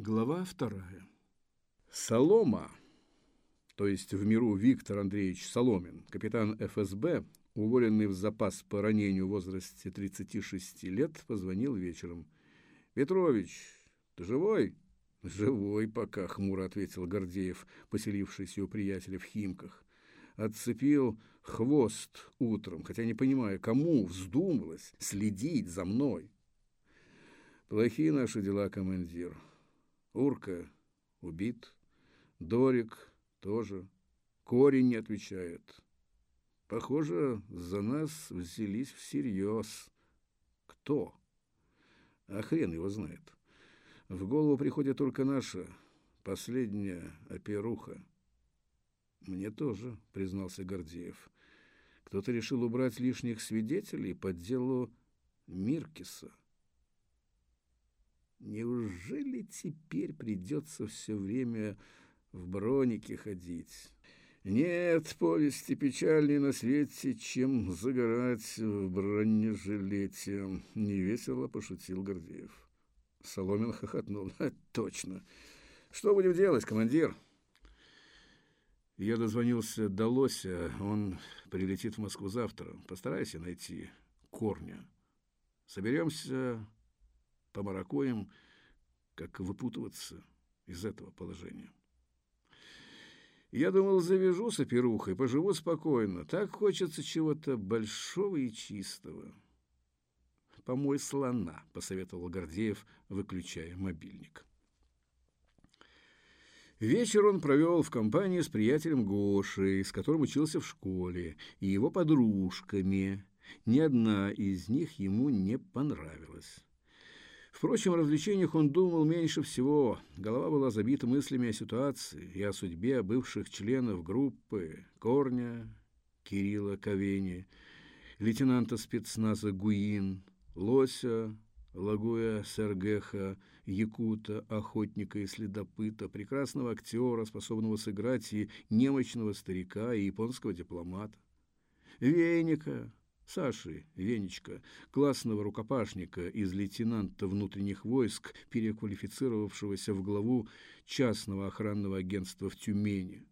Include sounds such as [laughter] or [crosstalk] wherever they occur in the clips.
Глава вторая. Солома, то есть в миру Виктор Андреевич Соломин, капитан ФСБ, уволенный в запас по ранению в возрасте 36 лет, позвонил вечером. «Петрович, ты живой?» «Живой пока», — хмуро ответил Гордеев, поселившийся у приятеля в Химках. Отцепил хвост утром, хотя не понимая, кому вздумалось следить за мной. «Плохие наши дела, командир. Урка убит, Дорик тоже, Корень не отвечает. Похоже, за нас взялись всерьез. Кто? А хрен его знает. В голову приходит только наша последняя оперуха. Мне тоже, признался Гордеев. Кто-то решил убрать лишних свидетелей по делу Миркиса. Неужели теперь придется все время в бронике ходить? Нет повести печальней на свете, чем загорать в бронежилете. Невесело пошутил Гордеев. Соломин хохотнул. [laughs] Точно. Что будем делать, командир? Я дозвонился до Лося. Он прилетит в Москву завтра. Постарайся найти корня. Соберемся помаракуем, как выпутываться из этого положения. Я думал, завяжу оперухой, поживу спокойно. Так хочется чего-то большого и чистого. «Помой слона», — посоветовал Гордеев, выключая мобильник. Вечер он провел в компании с приятелем Гошей, с которым учился в школе, и его подружками. Ни одна из них ему не понравилась. Впрочем, о развлечениях он думал меньше всего. Голова была забита мыслями о ситуации и о судьбе бывших членов группы Корня, Кирилла Ковени, лейтенанта спецназа Гуин, Лося, Лагуя Сергеха, Якута, охотника и следопыта, прекрасного актера, способного сыграть и немощного старика, и японского дипломата. Веника, Саши Венечка, классного рукопашника из лейтенанта внутренних войск, переквалифицировавшегося в главу частного охранного агентства в Тюмени.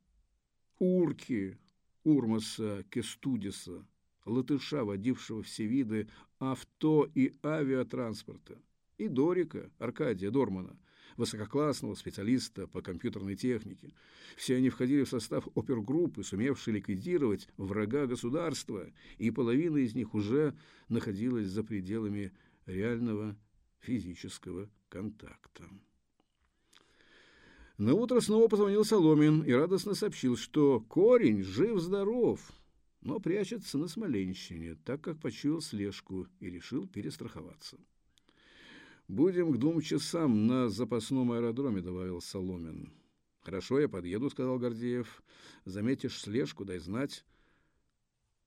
Урки, Урмаса Кестудиса, латыша, водившего все виды авто и авиатранспорта, и Дорика Аркадия Дормана, высококлассного специалиста по компьютерной технике. Все они входили в состав опергруппы, сумевшей ликвидировать врага государства, и половина из них уже находилась за пределами реального физического контакта. На утро снова позвонил Соломин и радостно сообщил, что корень жив-здоров, но прячется на Смоленщине, так как почуял слежку и решил перестраховаться. «Будем к двум часам на запасном аэродроме», — добавил Соломин. «Хорошо, я подъеду», — сказал Гордеев. «Заметишь слежку, дай знать».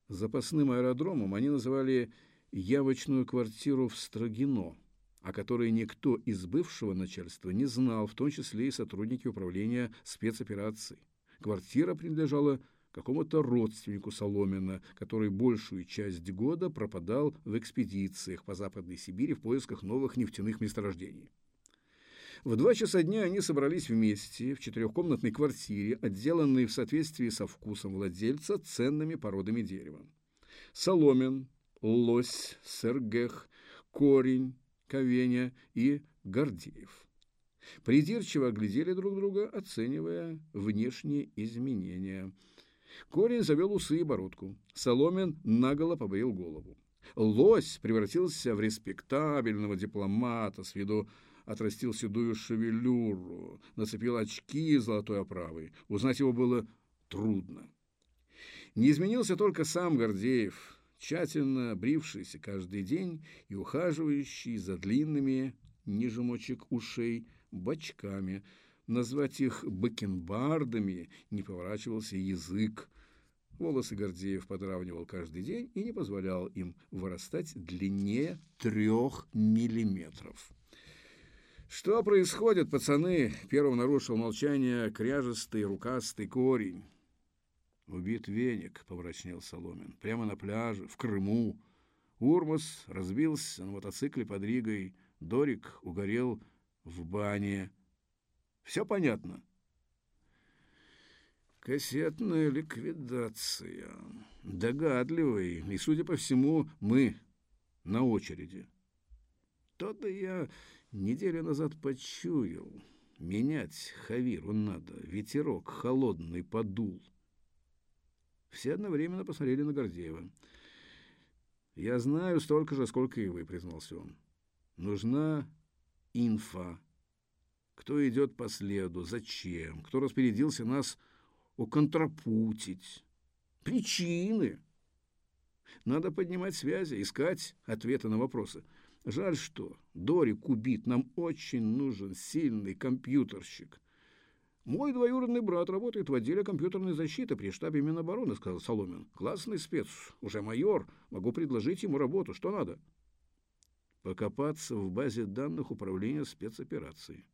Запасным аэродромом они называли явочную квартиру в Строгино, о которой никто из бывшего начальства не знал, в том числе и сотрудники управления спецопераций. Квартира принадлежала какому-то родственнику Соломина, который большую часть года пропадал в экспедициях по Западной Сибири в поисках новых нефтяных месторождений. В два часа дня они собрались вместе в четырехкомнатной квартире, отделанной в соответствии со вкусом владельца ценными породами дерева. Соломин, лось, сергех, корень, ковеня и гордеев. Придирчиво оглядели друг друга, оценивая внешние изменения – Корень завел усы и бородку. Соломин наголо побрил голову. Лось превратился в респектабельного дипломата, с виду отрастил седую шевелюру, нацепил очки золотой оправой. Узнать его было трудно. Не изменился только сам Гордеев, тщательно брившийся каждый день и ухаживающий за длинными, ниже мочек ушей, бочками – Назвать их бакенбардами не поворачивался язык. Волосы Гордеев подравнивал каждый день и не позволял им вырастать длиннее трех миллиметров. «Что происходит, пацаны?» — первым нарушил молчание кряжестый рукастый корень. «Убит веник», — помрачнел Соломин, — «прямо на пляже, в Крыму. Урмас разбился на мотоцикле под Ригой, Дорик угорел в бане». Все понятно? Кассетная ликвидация. Догадливый. И, судя по всему, мы на очереди. То-то я неделю назад почуял. Менять Хавиру надо. Ветерок холодный подул. Все одновременно посмотрели на Гордеева. «Я знаю столько же, сколько и вы», — признался он. «Нужна инфа. Кто идет по следу, зачем, кто распорядился нас уконтрапутить. Причины. Надо поднимать связи, искать ответы на вопросы. Жаль, что Дори Кубит нам очень нужен сильный компьютерщик. Мой двоюродный брат работает в отделе компьютерной защиты при штабе Минобороны, сказал Соломин. Классный спец, уже майор. Могу предложить ему работу. Что надо? Покопаться в базе данных управления спецоперацией.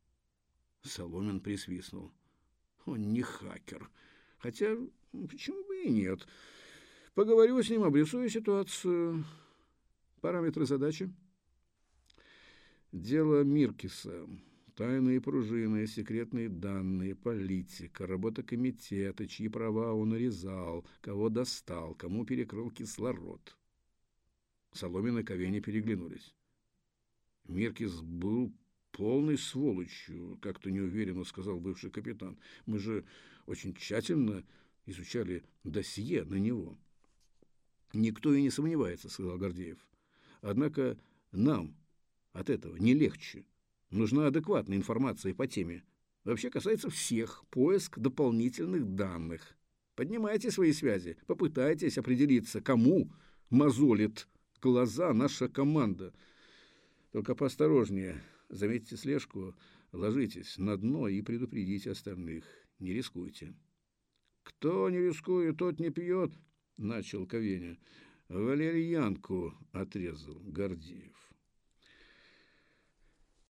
Соломин присвистнул. Он не хакер. Хотя, почему бы и нет? Поговорю с ним, обрисую ситуацию. Параметры задачи. Дело Миркиса. Тайные пружины, секретные данные, политика, работа комитета, чьи права он урезал, кого достал, кому перекрыл кислород. Соломин и Ковени переглянулись. Миркис был полной сволочью, как-то неуверенно сказал бывший капитан. Мы же очень тщательно изучали досье на него. Никто и не сомневается, сказал Гордеев. Однако нам от этого не легче. Нужна адекватная информация по теме. Вообще касается всех. Поиск дополнительных данных. Поднимайте свои связи, попытайтесь определиться, кому мозолит глаза наша команда. Только поосторожнее. Заметьте слежку, ложитесь на дно и предупредите остальных. Не рискуйте. Кто не рискует, тот не пьет, начал Ковеня. Валерьянку отрезал Гордеев.